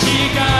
diga